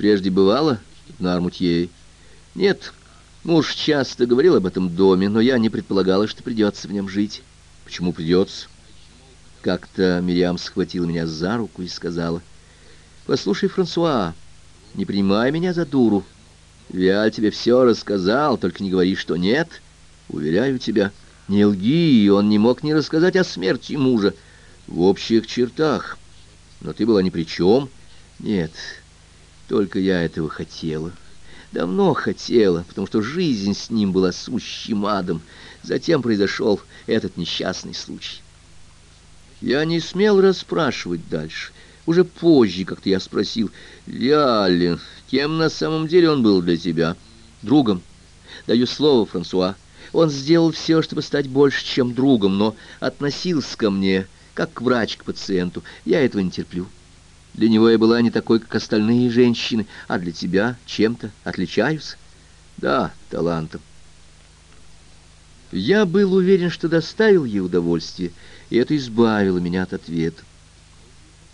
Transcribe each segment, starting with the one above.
прежде бывало в Нармутье? Нет, муж часто говорил об этом доме, но я не предполагала, что придется в нем жить. Почему придется? Как-то Мириам схватила меня за руку и сказала, «Послушай, Франсуа, не принимай меня за дуру. Я тебе все рассказал, только не говори, что нет. Уверяю тебя, не лги, он не мог не рассказать о смерти мужа. В общих чертах. Но ты была ни при чем. Нет, только я этого хотела. Давно хотела, потому что жизнь с ним была сущим адом. Затем произошел этот несчастный случай. Я не смел расспрашивать дальше. Уже позже как-то я спросил, Виалли, кем на самом деле он был для тебя? Другом. Даю слово, Франсуа. Он сделал все, чтобы стать больше, чем другом, но относился ко мне, как врач к пациенту. Я этого не терплю. Для него я была не такой, как остальные женщины, а для тебя чем-то отличаюсь. Да, талантом. Я был уверен, что доставил ей удовольствие, и это избавило меня от ответа.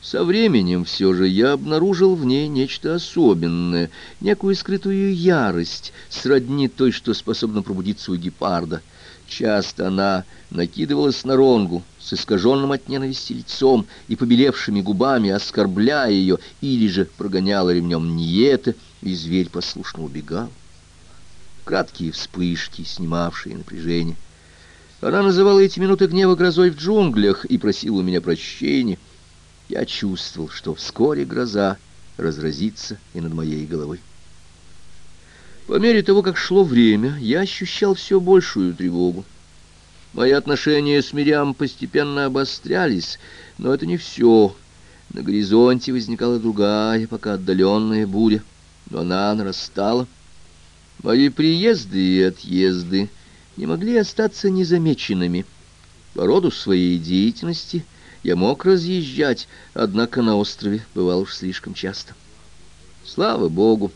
Со временем все же я обнаружил в ней нечто особенное, некую скрытую ярость, сродни той, что способна пробудиться у гепарда. Часто она накидывалась на ронгу с искаженным от ненависти лицом и побелевшими губами, оскорбляя ее, или же прогоняла ремнем Ниета, и зверь послушно убегал. Краткие вспышки, снимавшие напряжение. Она называла эти минуты гнева грозой в джунглях и просила у меня прощения. Я чувствовал, что вскоре гроза разразится и над моей головой. По мере того, как шло время, я ощущал все большую тревогу. Мои отношения с Мириам постепенно обострялись, но это не все. На горизонте возникала другая, пока отдаленная буря, но она нарастала. Мои приезды и отъезды не могли остаться незамеченными. По роду своей деятельности — я мог разъезжать, однако на острове бывал уж слишком часто. Слава богу,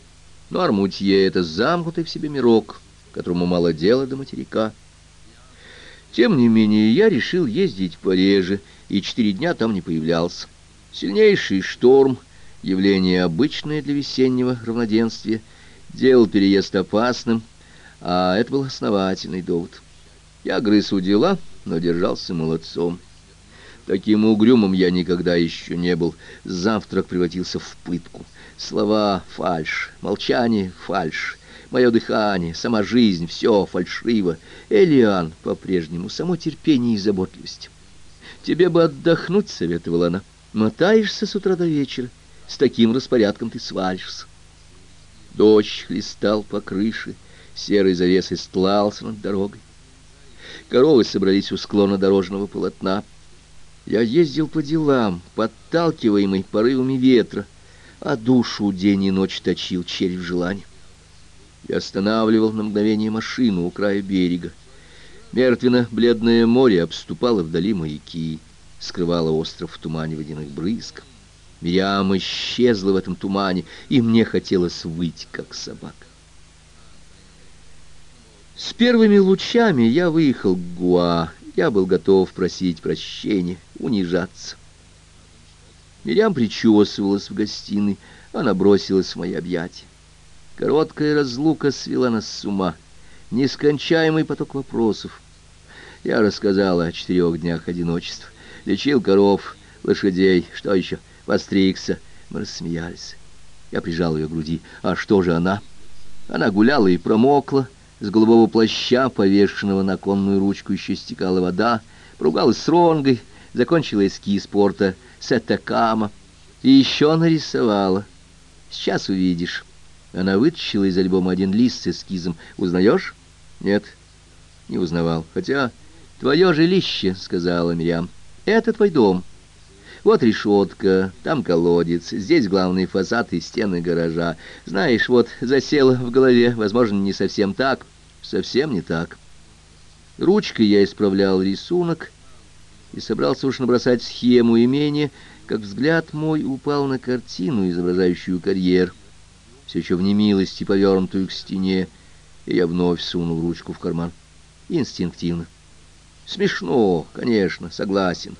но Армутье — это замкнутый в себе мирок, которому мало дела до материка. Тем не менее, я решил ездить пореже, и четыре дня там не появлялся. Сильнейший шторм, явление обычное для весеннего равноденствия, делал переезд опасным, а это был основательный довод. Я грыз у дела, но держался молодцом. Таким угрюмым я никогда еще не был. Завтрак превратился в пытку. Слова — фальшь, молчание — фальшь, мое дыхание, сама жизнь — все фальшиво. Элиан по-прежнему, само терпение и заботливость. Тебе бы отдохнуть, — советовала она. Мотаешься с утра до вечера. С таким распорядком ты свалишься. Дождь хлестал по крыше, серый завес истлался над дорогой. Коровы собрались у склона дорожного полотна. Я ездил по делам, подталкиваемый порывами ветра, а душу день и ночь точил червь желания. Я останавливал на мгновение машину у края берега. Мертвенно-бледное море обступало вдали маяки, скрывало остров в тумане водяных брызг. Мириам исчезла в этом тумане, и мне хотелось выйти, как собака. С первыми лучами я выехал к Гуа я был готов просить прощения, унижаться. Мирям причесывалась в гостиной, она бросилась в мои объятия. Короткая разлука свела нас с ума, нескончаемый поток вопросов. Я рассказала о четырех днях одиночества, лечил коров, лошадей, что еще, постригся. Мы рассмеялись. Я прижал ее к груди. А что же она? Она гуляла и промокла, с голубого плаща, повешенного на конную ручку, еще стекала вода, поругалась с Ронгой, закончила эскиз порта Сетакама и еще нарисовала. Сейчас увидишь. Она вытащила из альбома один лист с эскизом. Узнаешь? Нет, не узнавал. Хотя твое жилище, сказала Мириам. Это твой дом. Вот решетка, там колодец, здесь главный фасад и стены гаража. Знаешь, вот засело в голове, возможно, не совсем так, совсем не так. Ручкой я исправлял рисунок и собрался уж набросать схему имения, как взгляд мой упал на картину, изображающую карьер, все еще в немилости повернутую к стене, и я вновь сунул ручку в карман. Инстинктивно. Смешно, конечно, согласен.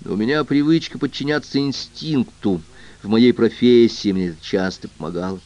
Но у меня привычка подчиняться инстинкту. В моей профессии мне это часто помогало.